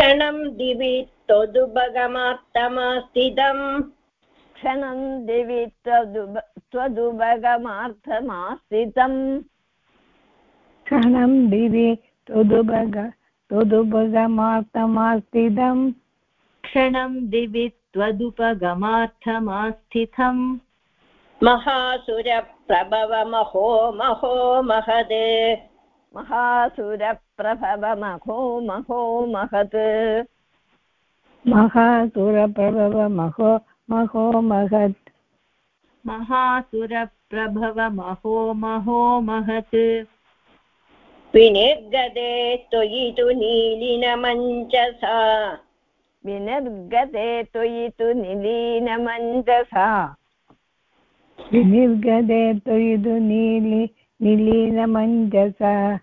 क्षणं दिवि त्वदुभगमात्तमास्तिदम् क्षणं दिवि त्वदुभ त्वदुभगमार्थमास्थितम् क्षणं दिवि त्वदुभग त्वदुपगमार्थमास्थितम्। क्षणं दिवि त्वदुपगमार्थमास्थितम्। महासुरप्रभवमहो महो महद्। महासुरप्रभवमहो महो महत्। महासुरप्रभवमहो महो महत्। महासुरप्रभवमहो महो महत्। विनिर्गते त्वयि तु नीलिनमञ्चसा विनिर्गते त्वयि तु निलीनमञ्जसा। विनिर्गते त्वयि तु नीलि निलीनमञ्जसा।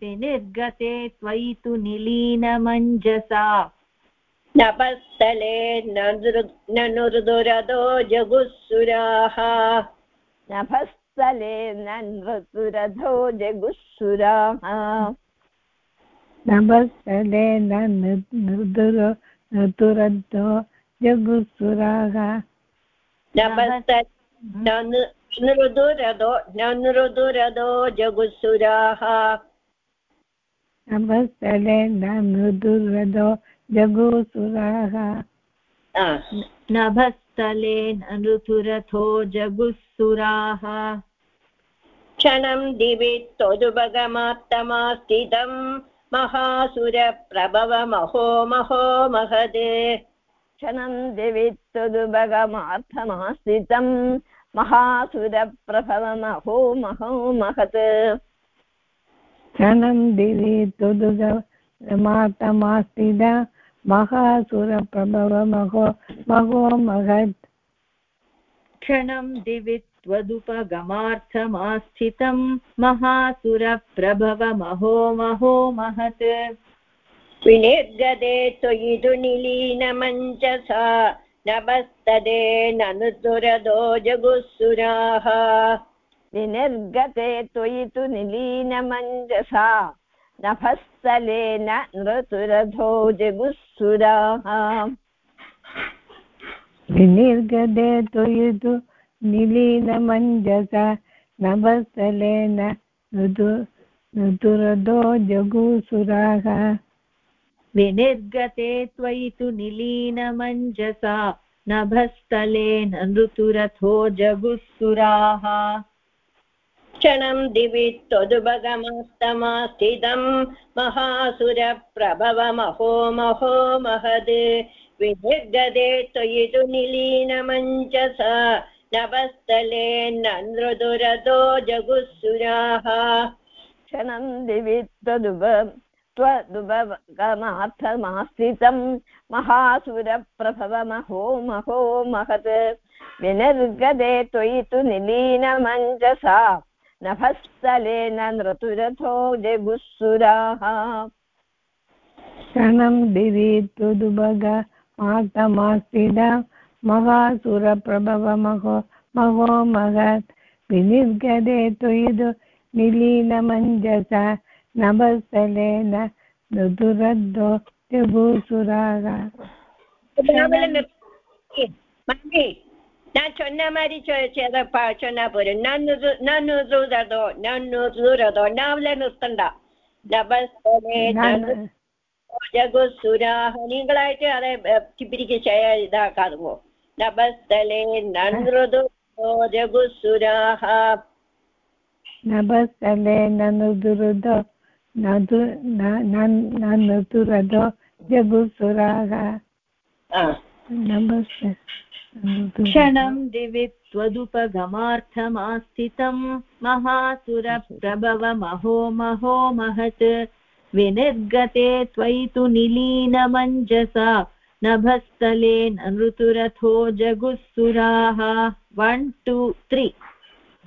विनिर्गते त्वयि तु निलीनमञ्जसा। नभस्थले ननुर्दुरदो जगुःसुराः। नभस्थले नृतुरथो जगुःसुराः। नभस्थले नृदुर ऋतुरद्धो जगुःसुराः। जगुःसुराः नभस्थले नृदुरदो जगुसुराः नभस्थले नृतुरथो जगुःसुराः क्षणं दिवि त्वदुभगमात्तमास्थितं महासुरप्रभवमहो महो महद्। क्षणं दिवि त्वदुभगमार्थमास्थितं महासुरप्रभवमहो महो महत्। क्षणं दिवि त्वदुग मातमास्तिद महासुरप्रभवमहो महो महत्। क्षणं दिवि त्वदुपगमार्थमास्थितं महासुरप्रभवमहो महो महत्। विनिर्गते त्वयि तु निलीनमञ्चसा नभस्तदे ननुदुरदो जगुःसुराः। विनिर्गते त्वयि तु निलीनमञ्जसा। नभस्थलेन नृतुरथो जगुःसुराः। विनिर्गते त्वयि तु निलीनमञ्जसा। नभस्थलेन ऋतु ऋतुरथो जगुसुराः। विनिर्गते त्वयि तु निलीनमञ्जसा नभस्थलेन नृतुरथो जगुःसुराः क्षणं दिवि त्वदुभगमस्तमास्थितं महासुरप्रभवमहो महो महद्। विनिर्गते त्वयि तु निलीनमञ्चसा नभस्थले नृदुरदो जगुःसुराः क्षणं दिवि त्वदुभ त्वदुभगमार्थमास्थितं महासुरप्रभवमहो महो महत्। विनिर्गते त्वयि तु निलीनमञ्जसा। नभस्थलेन नृतुरथो जगुःसुराः क्षणं दिवि त्वदुभग मातमास्तिद महासुरप्रभवमहो महो महत्। विनिर्गते त्वयि तु निलीनमञ्जसा। नभस्थलेन ऋतुरद्धो ஜபூசுராக நான் சொன்ன மாதிரி சொன்னா போறேன் நன்னு தூரதோ நன்னு தூரதோ நாவில நிறுத்தண்டா നഭസ്തലേ ജഗുസുരാഹ നിങ്ങളായിട്ട് അതെ പിരിക്ക് ഇതാക്കാതെ പോ നഭസ്ഥലേ നനൃതു ജഗുസുരാഹ നഭസ്ഥലേ क्षणम् दिवि त्वदुपगमार्थमास्थितम् महासुरप्रभवमहो महो महत्। विनिर्गते त्वयि तु निलीनमञ्जसा नभस्तले नृतुरथो जगुस्सुराः वन् टु त्रि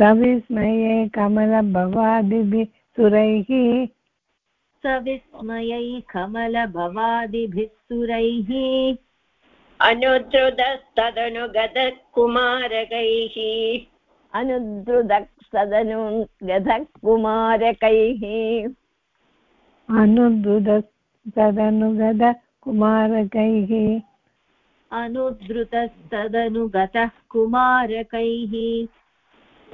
सविस्मये कमलभवादिभिः सुरैः सविस्मयै कमलभवादिभिः सुरैः अनुद्रुतस्तदनुगतः कुमारकैः अनुद्रुदक्सदनु गधः कुमारकैः अनुद्रुतस्तदनुगत कुमारकैः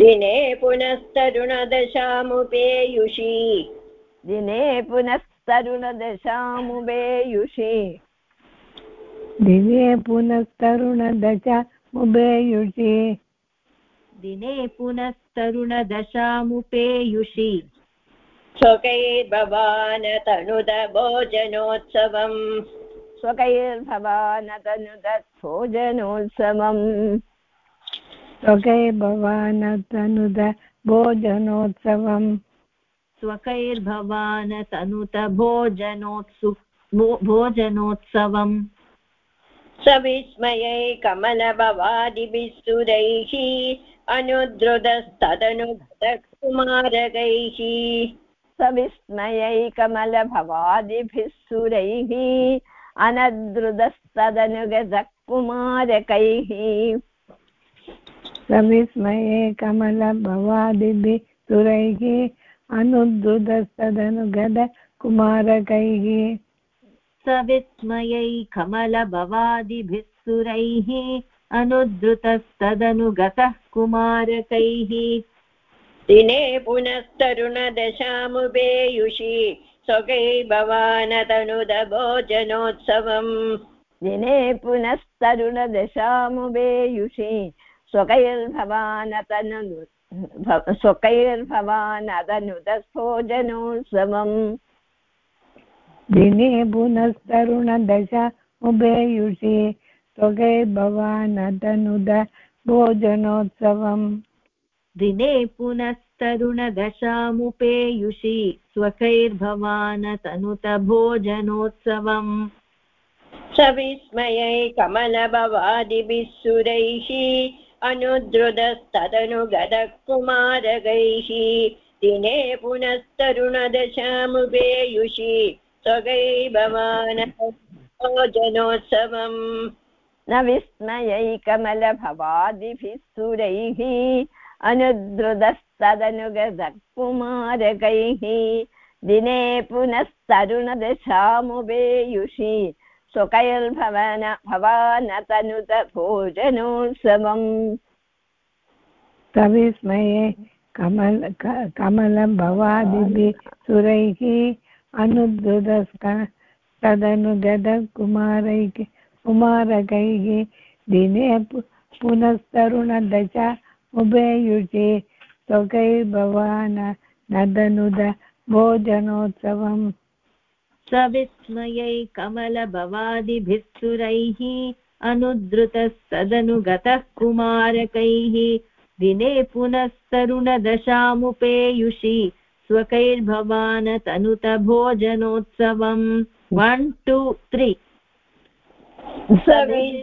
दिने पुनस्तरुणदशामुपेयुषि। दिने पुनस्तरुणदशामुबेयुषि दिव्ये पुनस्तरुणदश मुभेयुषि दिने पुनस्तरुणदशामुपेयुषि। स्वकैर्भवानतनुद भोजनोत्सवम् स्वकैर्भवानतनुदत्भोजनोत्सवम् स्वकै भवानतनुद भोजनोत्सवम्। स्वकैर्भवान तनुत भोजनोत्सु भोजनोत्सवम् सविस्मयै कमलभवादिभिः सुरैः अनुद्रुतस्तदनुगतकुमारकैः। सविस्मयैकमलभवादिभिः सुरैः अनद्रुतस्तदनुगतः कुमारकैः सविस्मये कमलभवादिभिः सुरैः अनुद्रुतस्तदनुगत कुमारकैः सविस्मयै कमलभवादिभिः सुरैः अनुद्रुतस्तदनुगतः कुमारकैः दिने पुनस्तरुणदशामुपेयुषि स्वकैर्भवानतनुद भोजनोत्सवम् दिने पुनस्तरुणदशामुपेयुषि स्वकैर्भवानतनु भ- स्वकैर्भवानतनुतस्भोजनोत्सवम् दिने पुनस्तरुणदश उभेयुषि स्वगै भवानतनुद भोजनोत्सवम् दिने पुनस्तरुणदशामुपेयुषि स्वकैर्भवान तनुत भोजनोत्सवम् सविस्मयै कमलभवादिभिः सुरैः अनुद्रुतस्तदनुगतकुमारकैः दिने पुनस्तरुणदशामुपेयुषि स्वगैर्भवानतनुजनोत्सवम् न विस्मयैकमलभवादिभिः सुरैः अनुद्रुतस्तदनुगतः कुमारकैः दिने पुनस्तरुणदशामुपेयुषि स्वकैर्भवन भवानतनुत भोजनोत्सवम् सविस्मये कमल क- कमलभवादिभिः सुरैः अनुद्रुतस्त तदनुगत कुमारैः कुमारकैः दिने पुनस्तरुणदश उभययुषि स्वकैर्भवान नदनुद भोजनोत्सवम् सविस्मयै कमलभवादिभिः सुरैः अनुद्रुतस्तदनुगतः कुमारकैः दिने पुनस्तरुणदशामुपेयुषि स्वकैर्भवान तनुत भोजनोत्सवम् वन् टु त्री सुरैः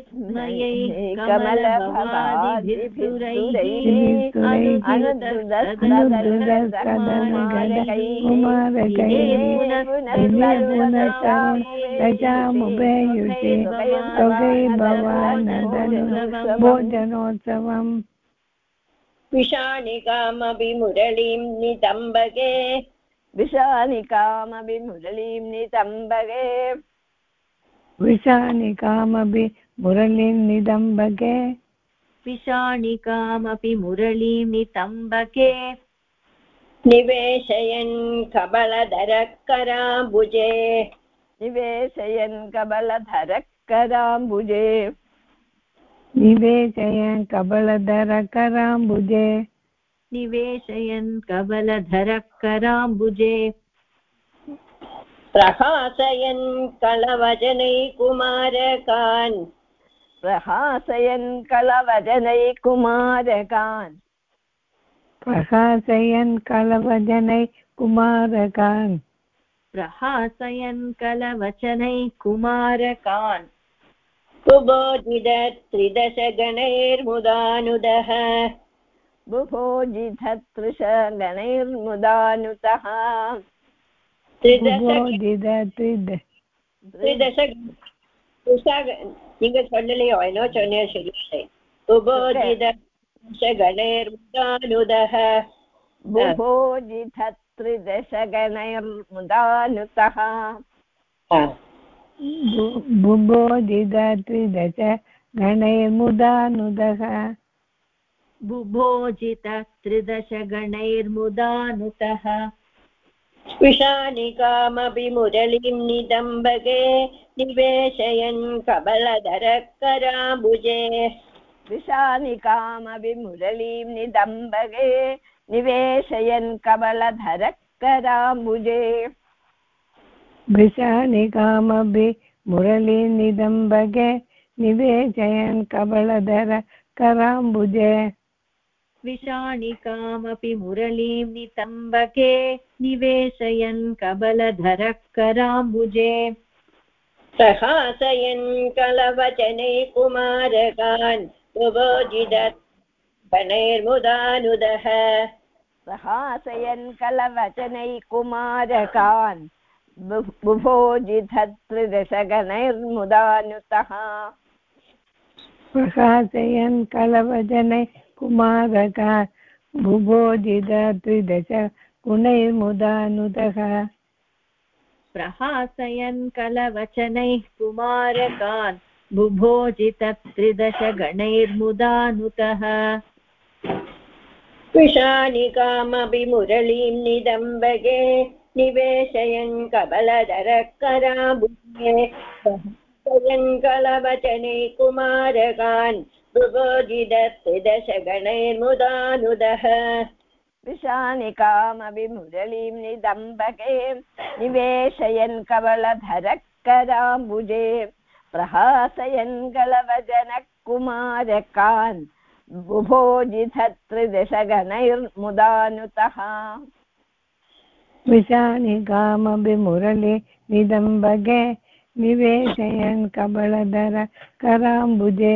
दशामुपयुषे स्वगै भोजनोत्सवम्। विषाणिकामपि मुरळीं नितम्बके। विशानिकामपि मुरलीं नितम्बगे विषानिकामपि मुरलीं निदम्बके। पिशाणिकामपि मुरलीं नितम्बके। निवेशयन् कबलधरकराम्बुजे निवेशयन् कबलधरः कराम्बुजे निवेशयन् कबलधरकराम्बुजे निवेशयन् कबलधरः प्रहासयन् कलवचनैकुमारकान् प्रहासयन् कलवजनै कुमारकान्। प्रकाशयन् कलवजनै कुमारकान्। प्रहासयन् कलवचनैः कुमारकान्। कुबोजिद त्रिदशगणैर्मुदानुदः बुभोजिधतृष गणैर्मुदानुतः त्रिदश लिङ्गस्वर्णलयो नो चण्डशरीषे उभो जिदशगणैर्मुदानुदः भुभो त्रिदशगणैर्मुदानुतः त्रिदश स्पृशानिकामपि मुरलीं निदम्बगे निवेशयन् कबलधरः कराम्बुजे विशानिकामपि मुरलीं निदम्बगे निवेशयन् कमलधरः कराम्बुजे वृषानिकामभि मुरलीनिदम्बगे निवेशयन् कबलधर कराम्बुजे विषाणिकामपि मुरलीं नितम्बके निवेशयन् कबलधरः कराम्बुजे प्रहासयन् कलवचने कुमारकान् उभोजिदत् गणैर्मुदानुदः प्रहासयन् कलवचनै कुमारकान् बुभोजिधत्रिदशगणैर्मुदानुतः प्रकाशयन् कलवजने कुमारका बुभोजित त्रिदश गुणैर्मुदानुतः। प्रहासयन् कलवचनैः कुमारकान् बुभोजितत्रिदशगणैर्मुदानुतः विषानिकामपि मुरलीं निदम्बगे निवेशयन् कबलधरः कलवचने कुमारकान् उभोजिदत् त्रिदशगणैर्मुदानुदः विशानिकामपि मुरलीं निदम्बके, निवेशयन् कवलधरः कराम्बुजे प्रहासयन् कलवजनः कुमारकान् बुभोजिधत्रिदशगणैर्मुदानुतः विषानिकामभिमुरलि निदम्बगे निवेशयन् कबलधर कराम्बुजे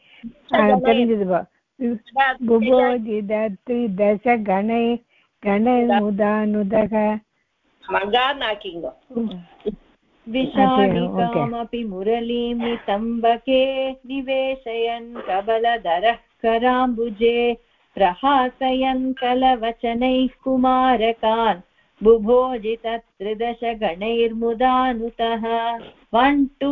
बुभोजिदत्रिदश गणै गणैमुदानुदः विषाडिकामपि मुरलीं नितम्बके निवेशयन् कबलधरः कराम्बुजे प्रहासयन् कलवचनैः कुमारकान् वन् टु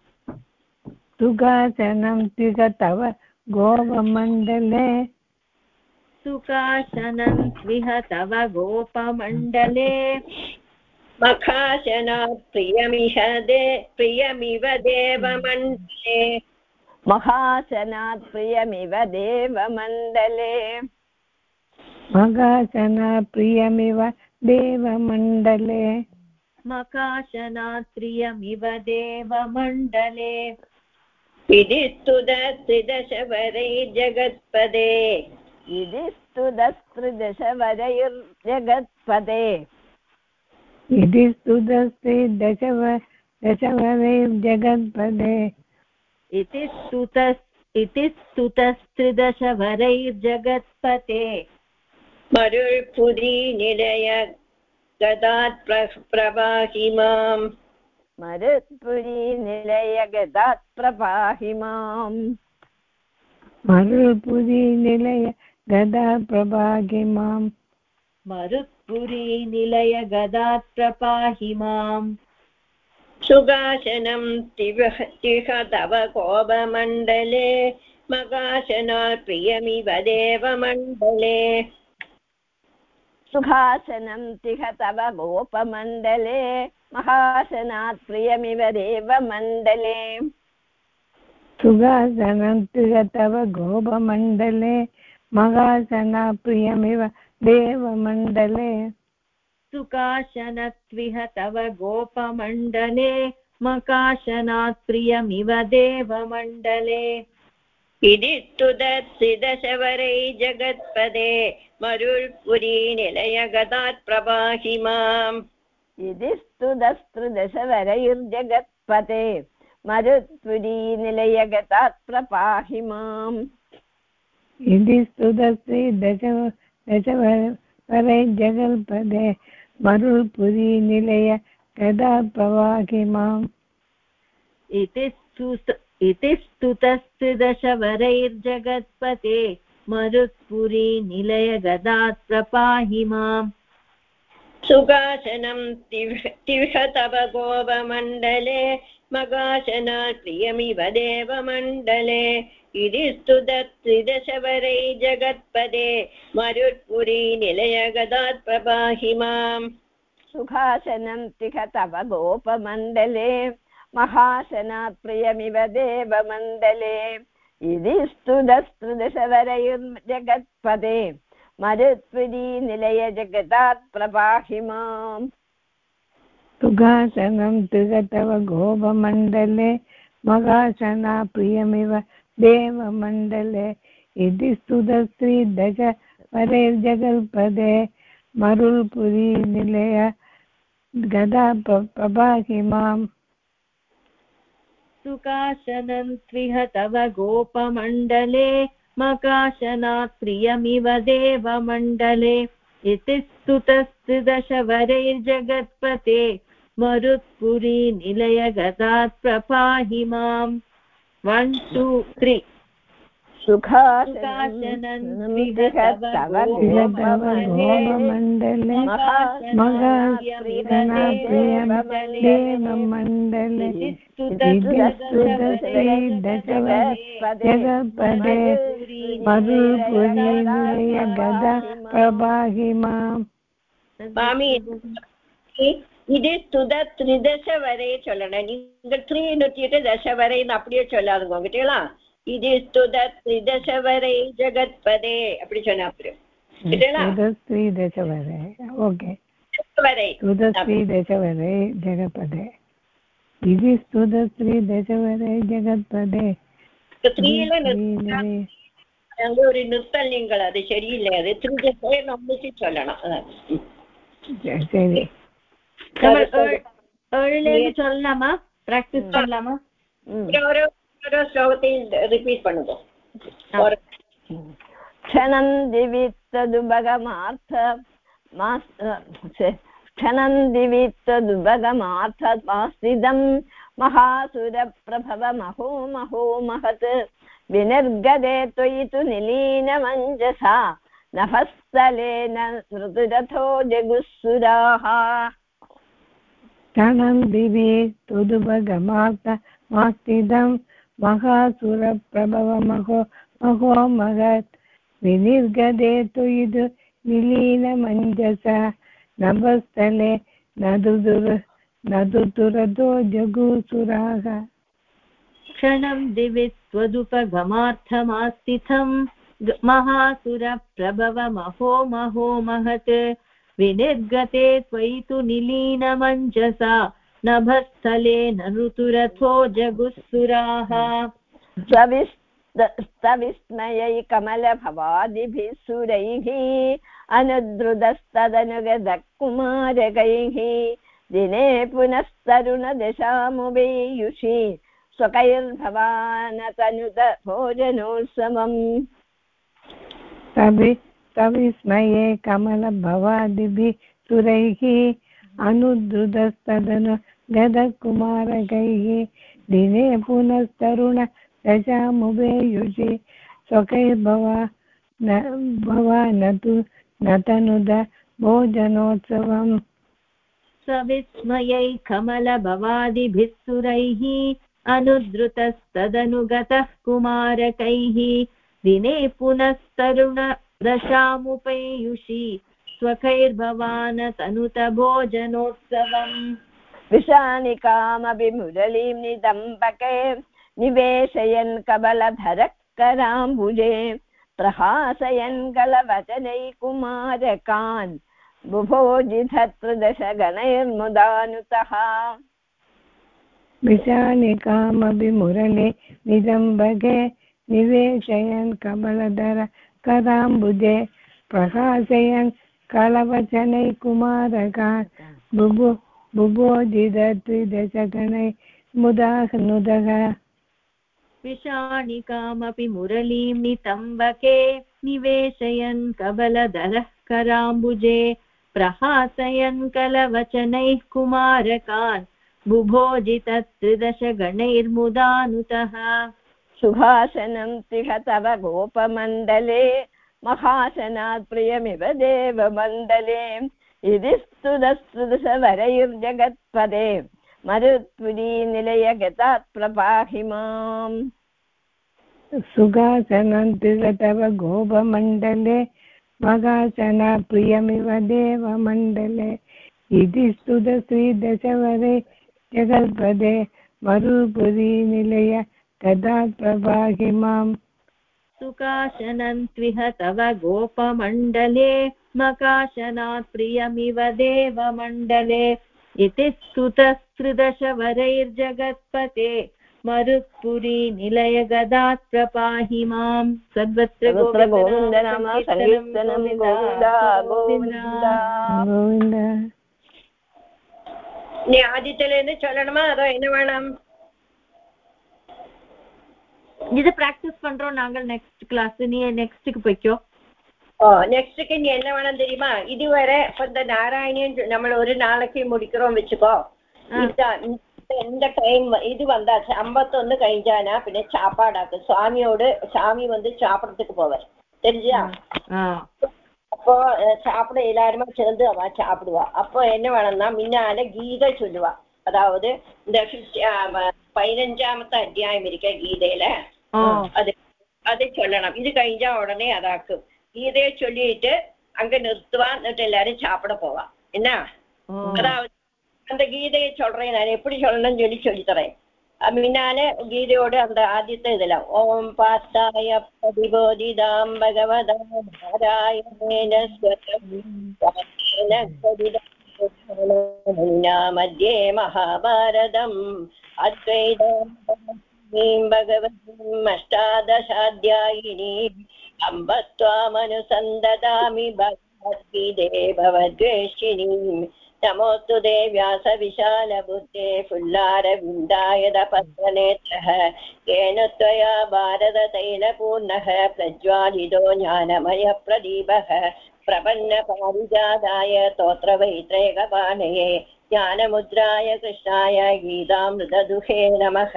सुखासनं त्रिग तव गोपमण्डले। सुकाशनं स्विह तव गोपमण्डले। मखाशनात् प्रियमिह दे प्रियमिव देवमण्डले। महासनात् प्रियमिव देवमण्डले। मगासना प्रियमिव देवमण्डले। मकाशनात् प्रियमिव देवमण्डले। विधिस्तुद त्रिदशवरैर्जगत्पदे इति स्तुतस्त्रिदशवरैर्जगत्पदे इति स्तुतस्ते दशव दशवरैर्जगत्पदे इति स्तुतस् इति स्तुतस्त्रिदशवरैर्जगत्पते मरुल्पुरी निलय गदात् प्रवाहि माम् मरुत्पुरी निलयगदात् प्रपाहि माम् मरुपुरी निलय गदा प्रभागे माम् मरुत्पुरी निलय गदात् प्रपाहि माम् सुगाशनं तिह तिह तव कोपमण्डले मकाशनात् प्रियमिव देवमण्डले। सुखासनं तिह तव गोपमण्डले महासनात् प्रियमिव देवमण्डले सुगासनं तिह तव गोपमण्डले महासना प्रियमिव देवमण्डले सुकाशनत्विह तव गोपमण्डले मकाशनात् प्रियमिव देवमण्डले इति तु स्तुतत्सिदशवरै जगत्पदे मरुल्पुरी निलयगदात् प्रभाहि माम् इति स्तुदस्तृदशवरैर्जगत्पते मरुत्पुरी निलयगतात् प्रपाहि माम् इति स्तुतश्री दश दशवरै जगल्पदे मरुल्पुरी निलय कदा प्रवाहि माम् इति स्तुत इति स्तुतस्त्रिदशवरैर्जगत्पते मरुत्पुरी निलय गदात् प्रपाहि माम् सुगाशनं तिह तिह तव गोपमण्डले मगाशनात् प्रियमिव देवमण्डले। इति स्तुतत्रिदशवरै जगत्पदे, मरुत्पुरी निलयगदात् प्रपाहि माम्। सुखासनं तिह तव गोपमण्डले महासनात् प्रियमिव देवमण्डले इति स्तुदस्तृदशवरैर्जगत्पदे मरुत्पुरी निलयजगदात् प्रपाहि माम् सुगासनं तिह तव गोपमण्डले मगासना प्रियमिव देवमण्डले इति स्तुतश्री दश वरैर्जगल्पदे मरुल्पुरी निलय गदा प्रभाहि माम् सुकाशनं त्विह तव गोपमण्डले मकाशनात् प्रियमिव देवमण्डले। इति स्तुतस्त्रिदशवरैर्जगत्पते। मरुत्पुरी निलय गदात् प्रपाहि माम्। वन् टु त्री सुखासनं तिह तव तिह तव गोपमण्डले गोपमण्डले मगासना प्रियमिव देवमण्डले जगत्पदे मरुपुरी निलय गदा प्रभाहि माम् மாமி இது ஸ்துத த்ரிதச வரை சொல்லணும் நீங்க த்ரீ நூத்திட்டு தச வரைன்னு அப்படியே சொல்லாதுங்க உங்ககிட்டங்களா இது ஸ்துதத்ரிதசவரை ஜகத்பதே அப்படி சொன்னா புரியும் ஸ்துதத்ரிதசவரை ஓகே ஸ்துதத்ரிதசவரை ஜகத்பதே இது ஸ்துதத்ரிதசவரை ஜகத்பதே அங்க ஒரு நிறுத்தல் நீங்கள் அது சரியில்லை அது திருஜசை நம்மளுக்கு சொல்லணும் சரி சொல்லலாமா பிராக்டிஸ் பண்ணலாமா श्रावती रिपीट् पठतु क्षणं दिवित्तदुभगमार्थ क्षणं दिवित्तदुभगमार्थमास्थितं महासुरप्रभवमहो महो महत् विनिर्गदे त्वयि तु निलीनमञ्जसा नभस्तलेन मृदुरथो जगुस्सुराः क्षणं दिवि तुदुभगमार्थ मास्तिदं महासुरप्रभवमहो, महो महत् विनिर्गदे तु इदु निलीनमञ्जसा नभस्थले नदुदुर नदुतुरदो जगुसुराः। क्षणं दिवि त्वदुपगमार्थमास्तिथं ग- महासुरप्रभवमहो, महो महत् विनिर्गते त्वयि तु निलीनमञ्जसा। नभस्थले न ऋतुरथो जगुःसुराः स्तविस्मयै कमलभवादिभिः सुरैः अनुद्रुतस्तदनुगतः कुमारकैः दिने पुनस्तरुणदशामुपेयुषि स्वकैर्भवानतनुत भोजनोत्सवम् तवि तविस्मये कमलभवादिभिः सुरैः अनुद्रुतस्तदनु गदकुमारकैः दिने पुनस्तरुण दशामुभेयुषि स्वकैर्भवा भवा न तु न तनुद भोजनोत्सवम्। सविस्मयै कमलभवादिभिः सुरैः अनुद्रुतस्तदनुगतः कुमारकैः दिने पुनस्तरुणदशामुपैयुषि स्वकैर्भवान तनुत भोजनोत्सवम् विषानिकामपि मुरलीं निदम्बके निवेशयन् कबलधरः कराम्बुजे प्रहासयन् कलवचनैकुमारकान् बुभोजिधत्रिदशगणैर्मुदानुतः विशालिकामपि मुरले निजम्बगे निवेशयन् कमलधर कराम्बुजे प्रकाशयन् कलवचनै कुमारकान् बुभु बुभोजिदत्रिदशगणै मुदानुदः विषाणिकामपि मुरलीं नितम्बके निवेशयन् कबलधरः कराम्बुजे प्रहासयन् कलवचनैः कुमारकान् बुभोजितत्रिदशगणैर्मुदानुतः सुभाषनं तिह तव गोपमण्डले महासनात् प्रियमिव देवमण्डले इति स्तुतस्तुदशवरैर्जगत्पदे मरुत्पुरीनिलयगतात् प्रपाहि माम्। सुगासनन्ति गोपमण्डले। मगासना प्रियमिव देवमण्डले। इति स्तुत श्रीदशवरे जगल्पदे मरुपुरी निलय तदा प्रभाहि माम्। सुकाशनन्त्विह तव गोपमण्डले मकाशनात् प्रियमिव देवमण्डले इति स्तुतस्त्रिदशवरैर्जगत्पते मरुत्पुरी निलयगदात् प्रपाहि माम् सर्वत्र सर्वत्र गोविन्दनाम सङ्कीर्तनं गोविन्द गोविन्द गोविन्द நீ ஆதித்யில இருந்து சொல்லணுமா அதோ என்ன வேணும் இது பிராக்டிஸ் பண்றோம் நாங்கள் நெக்ஸ்ட் கிளாஸ் நீ நெக்ஸ்ட்டுக்கு போய்க்கோ ஓ நெக்ஸ்ட்டுக்கு நீ என்ன வேணும் தெரியுமா இதுவரை இப்ப இந்த நாராயணியன் சொ- நம்ம ஒரு நாளைக்கு முடிக்கிறோம் வச்சுக்கோ இதுதான் இந்த- இந்த டைம் இது வந்தாச்சு ஐம்பத்தொன்னு கழிஞ்சானா பின்ன சாப்பாடாக்கு சுவாமியோடு சாமி வந்து சாப்பிடறதுக்கு போவார் தெரிஞ்சா ஆ அப்போ அஹ், சாப்பிட எல்லாருமே சேர்ந்து அவ சாப்பிடுவா அப்போ என்ன வேணும்னா முன்னால கீதை சொல்லுவா அதாவது இந்த പതിനഞ്ചാമത്തെ അധ്യായം ഇരിക്കാം ഗീതയിൽ അത് അത് ചൊല്ലണം ഇത് കഴിഞ്ഞാ ഉടനെ അതാക്കും ഗീതയെ ചൊല്ലിയിട്ട് അങ്ങ് നിർത്തുക എന്നിട്ട് എല്ലാരും சாப்பிட പോവാം എന്നാ அதாவது அந்த கீதையை சொல்றேன் நான் எப்படி சொல்லணும்னு சொல்லி சொல்லித்தரேன் மின்னாலே கீதையோடு அந்த ஆதித்த இதுல ஓம் பாத்தாய பதிபோதிதாம் பகவதாராயணேன महिना मध्ये महाभारतम् अद्वैतां भगवतीम् अष्टादशाध्यायिनीम् अम्बत्वामनुसन्ददामि भगवद्गीते भवद्वेष्टिनीम्। नमोऽस्तु ते व्यासविशालबुद्धे फुल्लारविन्दाय दपत्रनेत्रः येन त्वया भारततैलपूर्णः, प्रज्वालितो ज्ञानमयप्रदीपः। प्रपन्नपारिजाताय स्तोत्रवैत्रैकपाणये ज्ञानमुद्राय कृष्णाय गीतामृतदुहे नमः।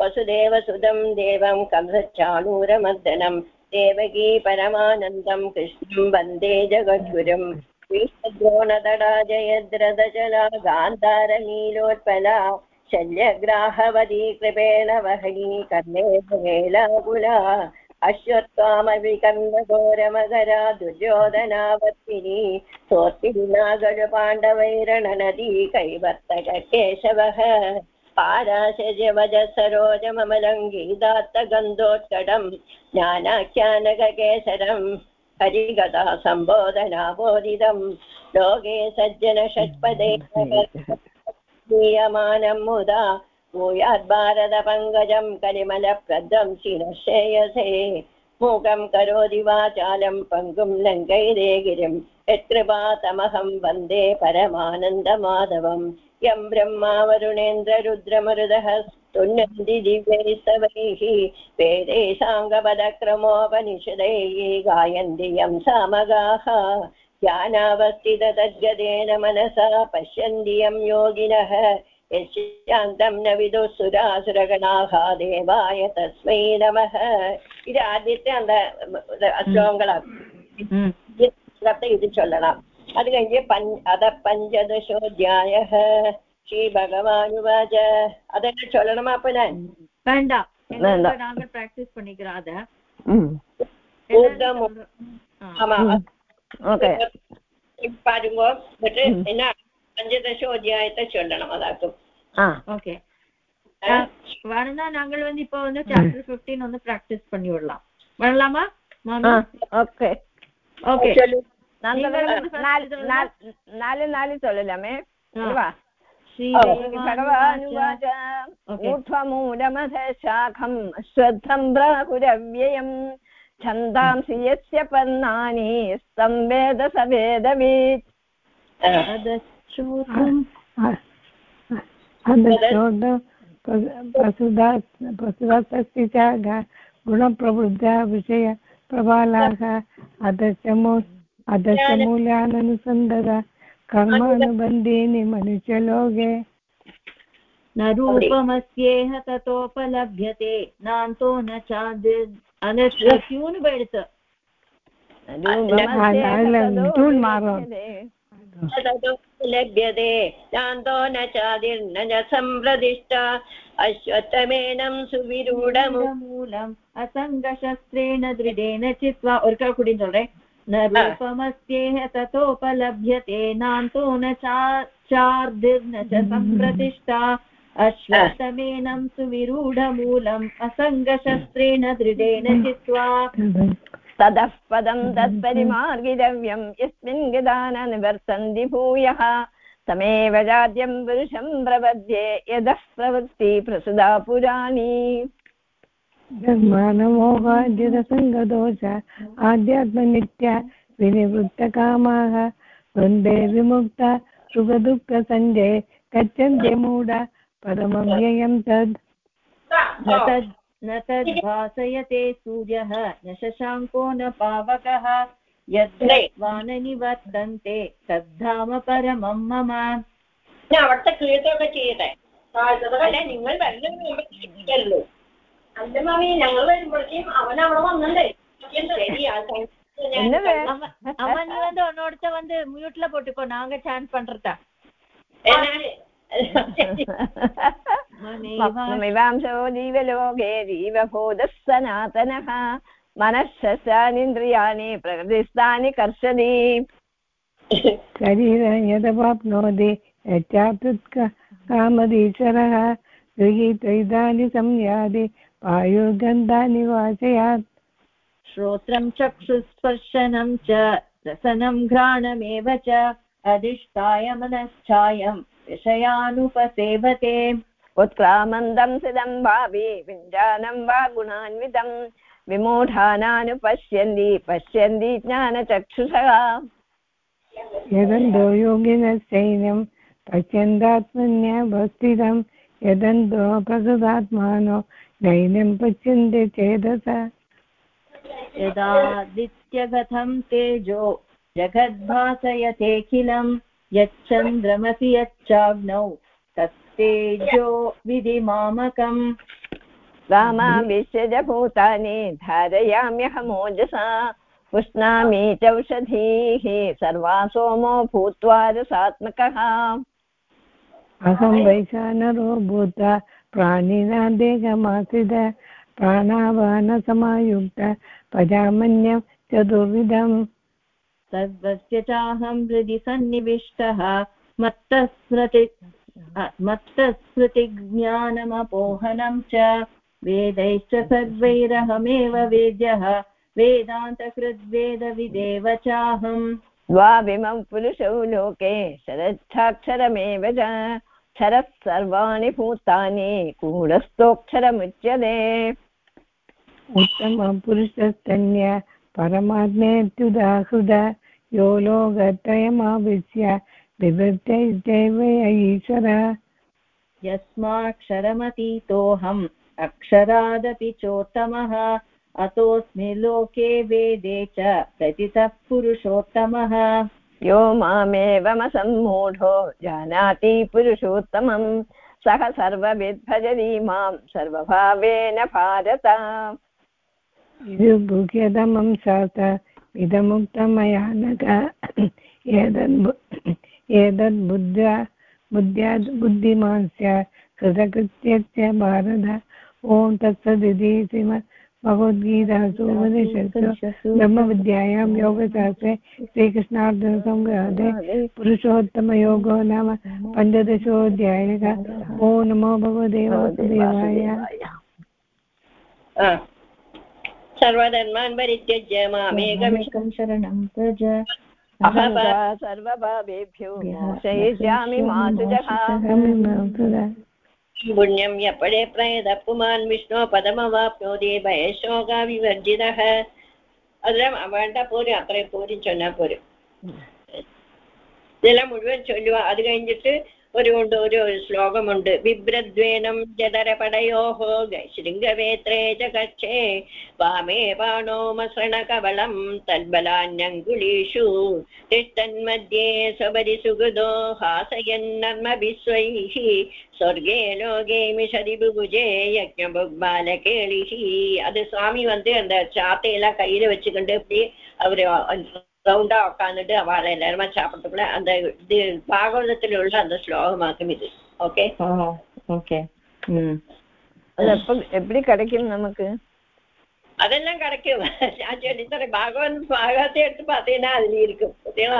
वसुदेवसुतं देवं कंसच्चाणूरमर्दनं देवकी परमानन्दं कृष्णं वंदे जगद्गुरुम् श्रीद्रोणतडा जयद्रदजला गान्धारनीलोत्पला शल्यग्राहवती कृपेण वहनी कर्णेवेलाकुला अश्वत्थामविकर्णघोरमकरा दुर्योधनावर्तिनी सोत्तिनागलु पाण्डवैरणनदी कैवर्तक केशवः पाराशर्यवजसरोजममलङ्गीदात्तगन्धोत्कडम् ज्ञानाख्यानककेसरम् हरिगता सम्बोधनाबोधितम् लोके सज्जन षट्पदे दीयमानं मुदा भूयाद्भारतपङ्कजं कलिमलप्रदं शिरश्रेयसे। मूकं करोति वाचालं पङ्गुं लङ्कैरे गिरिं यत्कृपातमहं वंदे परमानन्दमाधवम् यं ब्रह्मा वरुणेन्द्ररुद्रमरुदः स्तुन्यन्ति दिव्यैस्तवैः। वेदे साङ्गपदक्रमोपनिषदैः गायन्ति यं सामगाः। ध्यानावस्थिततद्गतेन मनसा पश्यन्ति यं योगिनः। यस्यान्तं न विदुसुरासुरगणाः देवाय तस्मै नमः। இது ஆதித்ய அந்த ஸ்லோகங்களா இது சொல்லலாம் அது கழிஞ்சு பஞ் அத பஞ்சதசோத்தியாய ஸ்ரீ பகவான் உவாஜ அதெல்லாம் சொல்லணுமா அப்ப நான் வேண்டாம் நாங்கள் பிராக்டிஸ் பண்ணிக்கிறோம் அத ஊர்தம் ஆமா ஓகே பாருங்க என்ன பஞ்சதசோத்தியாயத்தை சொல்லணும் அதாக்கும் ஓகே வரதா நாங்கள் வந்து இப்போ வந்து சாப்டர் பிப்டீன் வந்து ப்ராக்டிஸ் பண்ணி விடலாம் வரலாமா ஓகே ஓகே நாலு நாலு சொல்லலாமே श्रीभगवानुवाचमूढमधशाखम् अश्वत्थम् प्राहुरव्ययम् छन्दांसि यस्य पर्णानि स्तम् वेद स वेदवीत् चोदम् अधश्चोद पशुदात् पशुदात् अस्ति च गुणप्रबुद्धः विषय प्रबालाः अधश्चमू अधश्चमूल्याननुसन्दद कर्मानुबन्धेन मनुष्यलोके न रूपमस्येह ततोपलभ्यते नान्तो न चाद् अनश्रून् बेड्स् लभ्यते दान्तो न चादिर्न च सम्प्रदिष्टा अश्वत्थमेनं सुविरूढमूलम् असङ्गशस्त्रेण दृढेन चित्वा उर्का कुडि चोरे न रूपमस्येह ततोपलभ्यते नान्तो न चा चार्दिर्न च हम्म। सम्प्रतिष्ठा अश्वत्थमेनं सुविरूढमूलम् असङ्गशस्त्रेण दृढेन चित्वा। हम्म। ततः पदं तत्परिमार्गितव्यं यस्मिन् गदा न निवर्तन्ति भूयः तमेव जात्यं पुरुषं प्रपद्ये यतः प्रवृत्ति प्रसुदा पुराणी। धर्मानमोहाद्यसङ्गदोष आध्यात्मनित्य विनिवृत्तकामाः वृन्दे विमुक्ता सुखदुःखसञ्जय गच्छन्ति मूढ परमव्ययं तद्। न तद् न तद्भासयते सूर्यः न शशाङ्को न पावकः यद्वा न निवर्तन्ते तद्धाम परमं मम ഞാൻ അവിടുത്തെ കീഴ്ത്തൊക്കെ ചെയ്യട്ടെ അല്ല നിങ്ങൾ വരുന്നല്ലോ അല്ല മാമി ഞങ്ങൾ വരുമ്പോഴേക്കും അവൻ അവിടെ വന്നണ്ടേ ശരിയാ என்னது அவன் அவன் நீ வந்து உன்னோடத்த வந்து மியூட்ல போட்டுக்கோ நாங்க சான்ஸ் பண்றதா ममिवांशो जीवलोके जीवभूतः सनातनः मनःशस्यानीन्द्रियाणि प्रकृतिस्थानि कर्षति शरीरं यदवाप्नोति यच्चाप्युत्क कामदीश्वरः गृहीत्वैतानि संयाति वायुर्गन्धानि वाचयात् श्रोत्रं चक्षुस्पर्शनं च रसनं घ्राणमेव च अधिष्ठाय मनश्चायं विषयानुपसेवते उत्क्रामन्दं सिदं भावि विञ्जानं वा गुणान्वितं। विमूढानानुपश्यन्ति पश्यन्ति ज्ञानचक्षुषः। यदन्तो योगिनश्चैनं पश्यन्तात्मन्यवस्थितं यदन्तो प्रकृतात्मानो नैनं पश्यन्ति चेदसा। यदादित्यगतं तेजो जगद्भासयतेऽखिलं यच्चन्द्रमसि यच्चाग्नौ तत्तेजो विधिमामकम् रामाविश्य भूतानि धारयाम्यहमोजसा। पुष्णामि चौषधीः सर्वा सोमो भूत्वा रसात्मकः। अहं वैशानरो भूत्वा प्राणिनां देहमाश्रित प्राणावानसमायुक्त पजामन्यं चतुर्विधम्। सर्वस्य चाहं हृदि सन्निविष्टः। मत्तस्मृति मत्तस्मृतिज्ञानमपोहनं च। वेदैश्च सर्वैरहमेव वेद्यः। वेदान्तकृद्वेदविदेव चाहम् द्वाविमौ पुरुषौ लोके शरच्छाक्षरमेव च। क्षरः सर्वाणि भूतानि कूढस्थोऽक्षरमुच्यते। उत्तमं पुरुषस्तन्य परमात्मेत्युदाहृद यो लोकत्रयमाविश्य बिभर्त्यैश्चैव ईश्वरः यस्माक्षरमतीतोऽहम् अक्षरादपि चोत्तमः अतोऽस्मि लोके वेदे च प्रतितः पुरुषोत्तमः यो मामेवमसम्मूढो जानाति पुरुषोत्तमम् सः सर्वविद् भजति माँ सर्वभावेन भारत गुह्यतमं सात इदमुक्तमया नग एतद् एतद् बुद्ध्या बुद्धिमान् स्यात् कृतकृत्यस्य भारत। ॐ तत्सदिति भगवद्गीतासु उपनिषत्सु ब्रह्मविद्यायां योगशास्त्रे श्रीकृष्णार्जुनसंग्रहे पुरुषोत्तमयोगो नाम पञ्चदशोऽध्यायः। ॐ नमो भगवते वासुदेवाय। हा. सर्वधर्मान् परित्यज्य मामेकं एकं शरणं व्रज अहं सर्वभावेभ्यो मोक्षयिष्यामि मातुजः पुण्यं यपडे प्रयद पुमान् विष्णो പദമവാപ്നോതി ഭയശോകാവിവർജിതഃ അതെല്ലാം വേണ്ട പോരും അത്രയും പോരും ചൊല്ലാൻ പോരും ഇതെല്ലാം മുഴുവൻ ചൊല്ലുക അത് കഴിഞ്ഞിട്ട് ഒരു കൊണ്ട് ഒരു ശ്ലോകമുണ്ട് ബിഭ്രദ്വേനം ജഡരപടയോഹോ ശൃംഗവേത്രേ ച കക്ഷേ വാമേ ബാണോ മസൃണകവളം തൽബലാന്യങ്കുലീഷു തിഷ്ടന്മധ്യേ സ്വപരി സുഹൃദോ ഹാസയന്നർമ്മഭിസ്വൈः സ്വർഗേ ലോകേ മിഷതി ബുഭുജേ யஜ்ஞபுக்பாலகேளிஹ அது சுவாமி வந்து அந்த சாத்தையெல்லாம் கையில வச்சுக்கிட்டு இப்படி அவரு ரவுண்டா உட்காந்துட்டு அவளை எல்லாருமா சாப்பிட்றதுக்குள்ள அந்த இது பாகவதத்தில் உள்ள அந்த ஸ்லோகமாக்கும் இது ஓகே ஓகே ம் அது எப்ப எப்படி கிடைக்கும் நமக்கு அதெல்லாம் கிடைக்கும் நான் சொல்லி தரேன் பாகவன் பாகவத்தை எடுத்து பார்த்தீங்கன்னா அதுல இருக்கும் ஓகேவா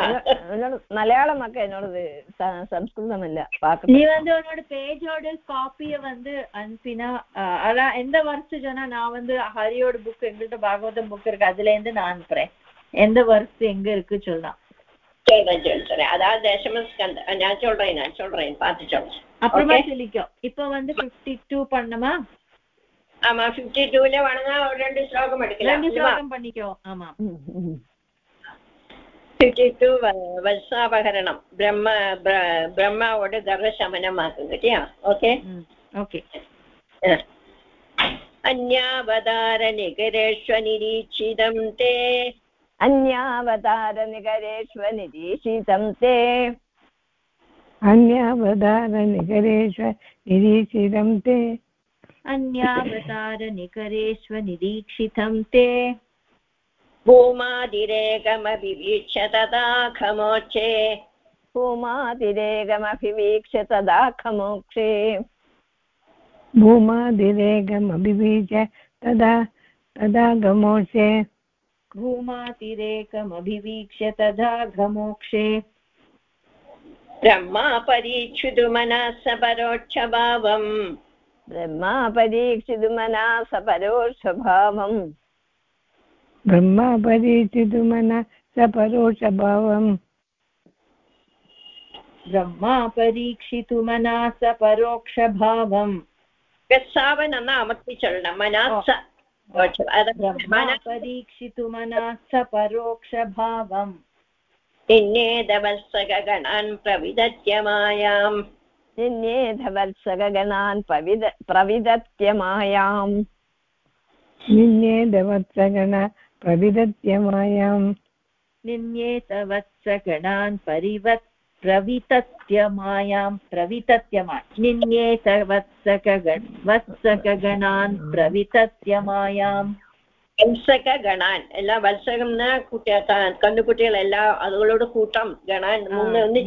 என்னோட மலையாளமாக்க என்னோடது ச- சம்ஸ்கிருதம் இல்ல நீ பாக்க வந்து உன்னோட பேஜோட காப்பிய வந்து அனுப்பினா அஹ், அதான் எந்த வருஷம் சொன்னா நான் வந்து ஹரியோட புக் எங்கள்கிட்ட பாகவதம் புக் இருக்கு அதுல இருந்து நான் அனுப்புறேன் எந்த வருஷம் எங்க இருக்கு சொல்லலாம் சொல்றேன் சொல்றேன் அதாவது தசமஸ்கந்த நான் சொல்றேன் நான் சொல்றேன் பார்த்து சொல்றேன் அப்புறமா Okay. சொல்லிக்கோ இப்ப வந்து பிப்டி டூ பண்ணமா ஆமா பிப்டி டூல வேணுங்க ஒரு ரெண்டு ஸ்லோகம் எடுக்கலாம் ரெண்டு ஸ்லோகம் பண்ணிக்கோ ஆமா பிப்டி டூ வல்சாபகரணம் பிரம்ம பிர- பிரம்மாவோட கர்வ சமனமாக்கும் கிட்டியா ஓகே ஓகே अन्यावतारनिकरेष्वनिरीक्षितं ते अन्यावतारनिकरेष्वनिरीक्षितं ते अन्यावधाननिकरेष्व निरीक्षितं ते अन्यावतार निकरेष्व निरीक्षितं ते भूमादिरेकमभिवीक्ष्य तथा खमोक्षे भूमातिरेकमभिवीक्ष्य तदाखमोक्षे भूमादिरेकमभिवीच्य तदा तदा गमोषे भूमातिरेकमभिवीक्ष्य तथा घमोक्षे। ब्रह्मा परीक्षितु मनः ब्रह्मा परीक्षितु मनः ब्रह्मा परीक्षितु मनः ब्रह्मा परीक्षितु मनः सपरोक्षभावम् सावननामति चरणं मनः परोक्षभावम् निन्येधवत्सगगणान् प्रविदत्य मायाम् निन्येधवत्सगगणान् प्रविद प्रविदत्य मायाम् निन्येधवत्सगण प्रविदत्य मायाम् निन्येतवत्सगणान् परिवत् प्रवितत्य मायां प्रवितत्यमा निन्ये सर्वत्सकगण वत्सकगणान् प्रवितत्य मायाம் வம்சக கணான் எல்லாம் வல்சகம்னா கண்ணு குட்டிகள் எல்லாம் அதுகளோட கூட்டம் கணான் மூணு வந்து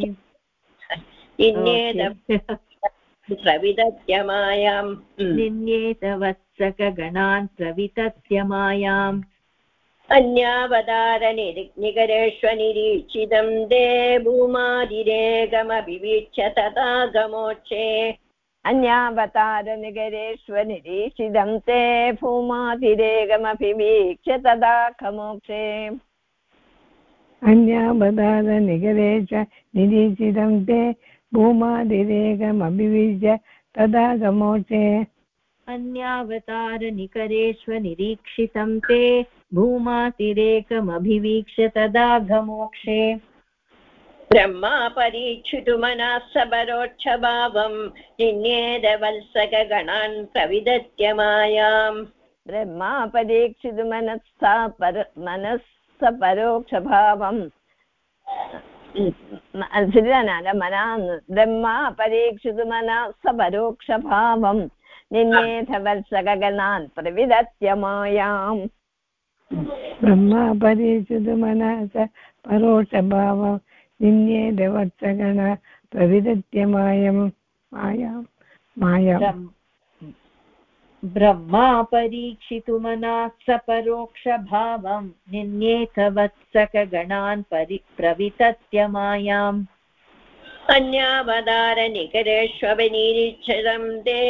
பிரவிதத்யமாயாம் मायाम् अन्यावतारनिरिग्निकरेष्वनिरीक्षितं दे भूमादिरेगमभिवीक्ष्य तथा गमोक्षे। अन्यावतारनिगरेष्वनिरीक्षितं ते भूमातिरेकमभिवीक्ष्य तदा खमोक्षे अन्यावधाननिकरे च निरीक्षितं ते भूमादिरेकमभिविज्य तदा गमोचे अन्यावतारनिकरेष्व निरीक्षितं ते भूमातिरेकमभिवीक्ष्य तदाघमोक्षे ब्रह्मा परीक्षितुमनासबरोक्षभावम् जिन्येदवल्सकगणान् प्रविदत्य मायाम् ब्रह्मा परीक्षितुमनस्सा पर मनस्सपरोक्षभावम् श्रीरनाद हम्म। मना ब्रह्मा परीक्षितुमनस्सपरोक्षभावम् निन्येधवल्सकगणान् प्रविदत्य मायाम् ब्रह्मापरिचितमनस परोक्षभावं निन्येदवर्तगण प्रविदत्य मायं मायां मायाम्। ब्रह्मापरीक्षितुमनात्सपरोक्षभावं निन्येथवत्सकगणान् परि प्रवितत्य मायाम् ते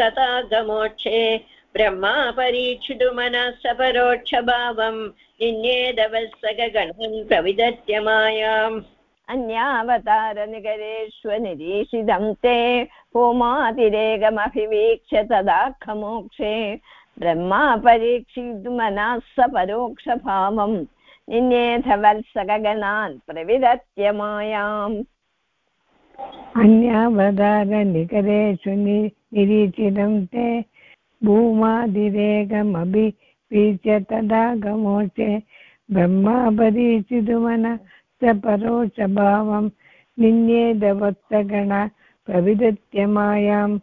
तथा गमोक्षे ब्रह्मा परीक्षितुमनः सपरोक्षभावं निन्येदवत्सकगणन् प्रविदत्यमायाम् अन्यावतारनिकरेष्वनिरीक्षितं ते होमातिरेकमभिवीक्ष्य तदाखमोक्षे। ब्रह्मा परीक्षितुमनः स परोक्षभावम् निन्येथ वत्सकगणान् प्रविदत्यमायाम् अन्यावतारनिकरेषु निरीक्षितं ते भूमादिरेगमभि वीच्य तदा गमोचे। ब्रह्मापरीचितुमन स परोक्षभावं निन्येदवत्सगण प्रविदत्य मायाम्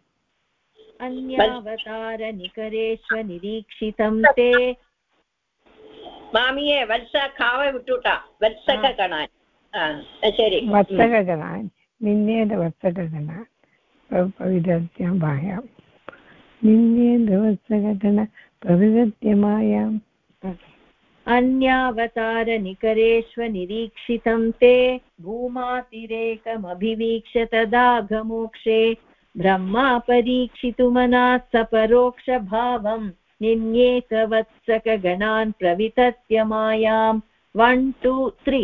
अन्यावतारनिकरेष्वनिरीक्षितं ते। மாமியே வர்ஷா காவ விட்டுட்டா வர்ஷக கணாய் சரி வர்ஷக निन्येदवत्सकगण प्रविदत्यमायाम् अन्यावतारनिकरेष्वनिरीक्षितं ते भूमातिरेकमभिवीक्ष्य तदागमोक्षे। ब्रह्मा परीक्षितुमना सपरोक्षभावम् निन्येकवत्सकगणान् प्रवितत्यमायाम् वन् टु त्रि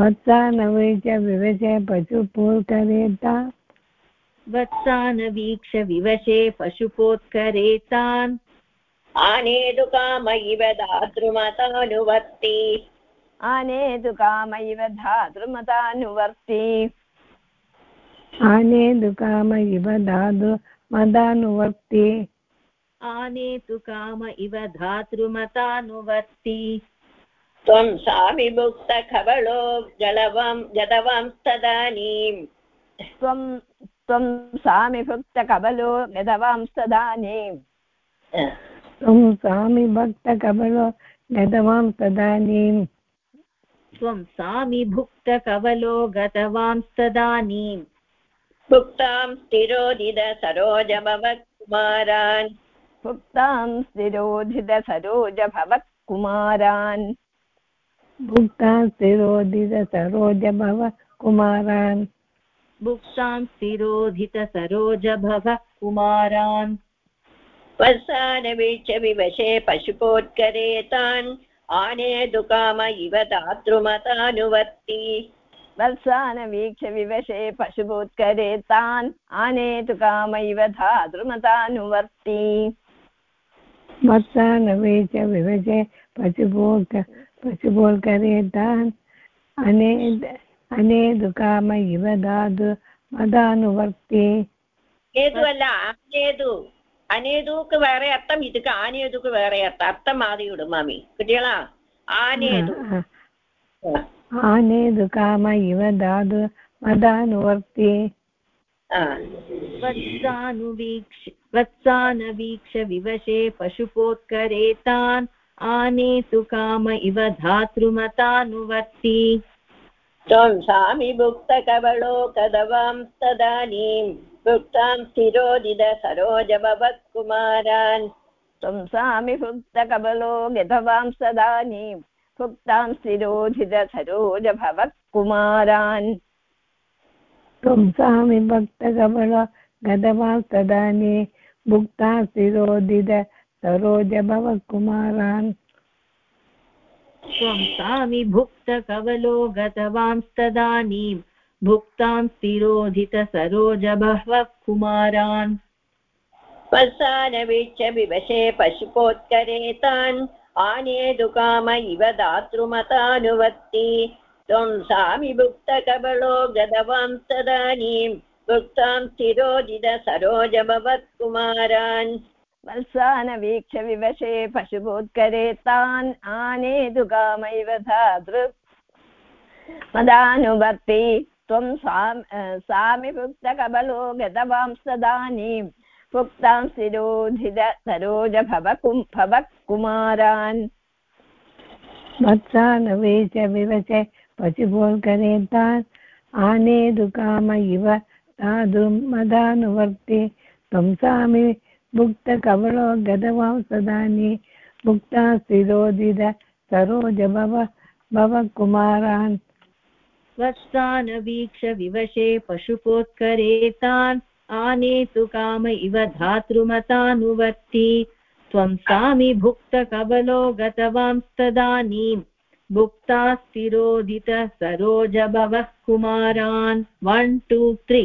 वत्सानवीक्ष्य विवशे पशुपूर्करेता वत्सानवीक्ष्य विवशे पशुपोत्करेतान्। आनेतु काम इव दातृमतानुवर्ति आनेतु काम इव धातृमतानुवर्ति। आनेतु काम इव दातु मदानुवर्ति आनेतु काम इव धातृमतानुवर्ति। त्वं सा विमुक्तकवलो गलवां गतवांस्तदानीम् त्वं त्वं सामिभुक्तकबलो गतवांस्तदानीम् त्वं स्वामि भक्तकबलो गतवां तदानीम् त्वं सामिभुक्तकवलो गतवांस्तदानीम् भुक्तां स्थिरोदित सरोजभवकुमारान् भुक्तां स्थिरोधित सरोज भवत्कुमारान् भुक्ता स्थिरोदित सरोज भव कुमारान्। भुक्तां स्थिरोधित सरोजभव कुमारान्। वत्सानवीक्ष्य विवशे पशुपोत्करे तान् काम इव दातृमतानुवर्ति। वत्सानवीक्ष्य विवशे पशुभूत्करे तान् आनेतु काम इव धातृमतानुवर्ति। પછી બોલ કરે દાન અને અને દુકામ ઇવ દાદ મદાનુવર્તે ഏതു അല്ല അനേതു അനേതുക്ക് വേറെ അർത്ഥം ഇതുക്ക് ആനേതുക്ക് വേറെ അർത്ഥം അർത്ഥം മാറി വിടും മാമി കിട്ടിയളാ ആനേതു ആനേതു കാമ ഇവ ധാതു മതാനുവർത്തി വത്സാനുവീക്ഷ വത്സാനവീക്ഷ വിവശേ പശുപോത്കരേ താൻ आनेतु काम इव धातृमतानुवर्ति। त्वं सामि भुक्तकवलो कदवां तदानीं भुक्तां स्थिरोदित सरोज भवत्कुमारान् त्वं सामि भुक्तकबलो गतवां सदानीं भुक्तां स्थिरोधित सरोज भवत्कुमारान् त्वं सामि भक्तकमल गतवास्तदानि भुक्ता शिरोदिद सरोज भव कुमारान् त्वं सामि भुक्तकवलो गतवांस्तदानीं भुक्तां कुमारान् विवशे पशुपोत्करे तान् आनेदुकाम इव दातृमतानुवर्ति। त्वं सामि भुक्तकबलो गतवां तदानीं भुक्तां स्थिरोदित वत्सानवीक्ष्य विवशे पशुभूत्करे तान् आनेतु कामैव धातृ। मदानुवर्ति त्वं स्वाम् सामि भुक्तकबलो गतवांस्तदानीं भुक्तां शिरोधित सरोज भव कुम् भव कुमारान् मत्सानवेश विवश पशुपोल्करे तान् आनेदुकाम इव तादुर्मदानुवर्ति त्वं सामि भुक्तकवलो गतवां सदानि भुक्ता स्थिरोदित सरोज भव भव कुमारान् वत्सानवीक्ष विवशे पशुपोत्करे तान् आनेतु काम इव धातृमतानुवर्ति। त्वं सामि भुक्तकबलो गतवांस्तदानीं भुक्ता स्थिरोदित सरोज भवः कुमारान्। वन् टु त्री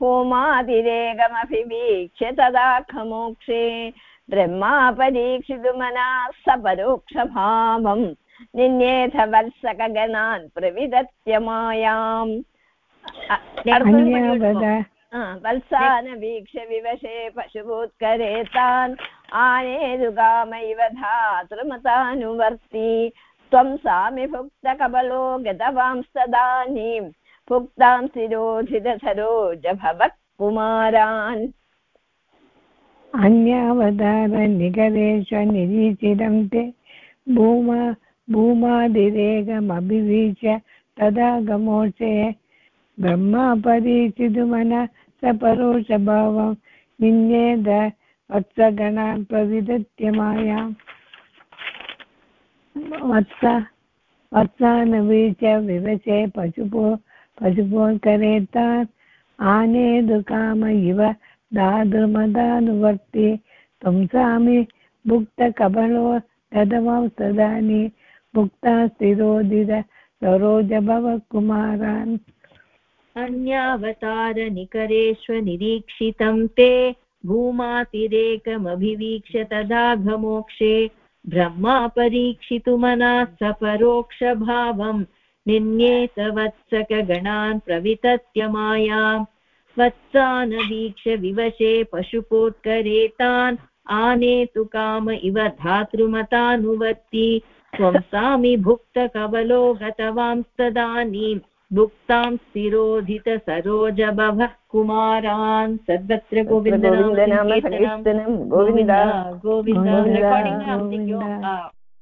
होमादिरेकमभिवीक्ष्य तदा खमोक्षे ब्रह्मा परीक्षितुमना सपरोक्षभावम् निन्येथ वत्सकगणान् प्रविदत्य मायाम् वल्सानवीक्ष विवशे पशुभूत्करे तान् आनेरुगामैव धातृमतानुवर्ति त्वं सामिभुक्तकबलो गतवांस्तदानीम् भुक्तां शिरोधितसरोज भवः कुमारान् अन्यावतारनिकरेष्वनिरीचितं ते भूमा भूमादिरेकमभिवीक्ष्य तदा गमोचे ब्रह्मा परीक्षितुमनः स निन्येद वत्सगणान् प्रविदत्य मायाम् वत्स वत्सानवीच विवशे पशुपो पशुपोत्करे तान् आनेदुकाम इव दादुमदानुवर्ति। त्वं सामि भुक्तकबलो ददवां सदानि भुक्ता स्थिरोदित सरोजभव कुमारान् अन्यावतारनिकरेष्वनिरीक्षितं ते भूमातिरेकमभिवीक्ष्य तदाघमोक्षे। ब्रह्मा परीक्षितुमना स परोक्षभावम् निन्येत वत्सकगणान् प्रवितत्य मायाम्। वत्सानवीक्ष्य विवशे पशुपोत्करे तान् आनेतु काम इव धातृमतानुवर्ति। त्वं सामि भुक्तकवलो गतवांस्तदानीम् भुक्तां स्थिरोधित सरोज बभः कुमारान्। सर्वत्र गोविन्दनाम गोविन्द, गोविन्द।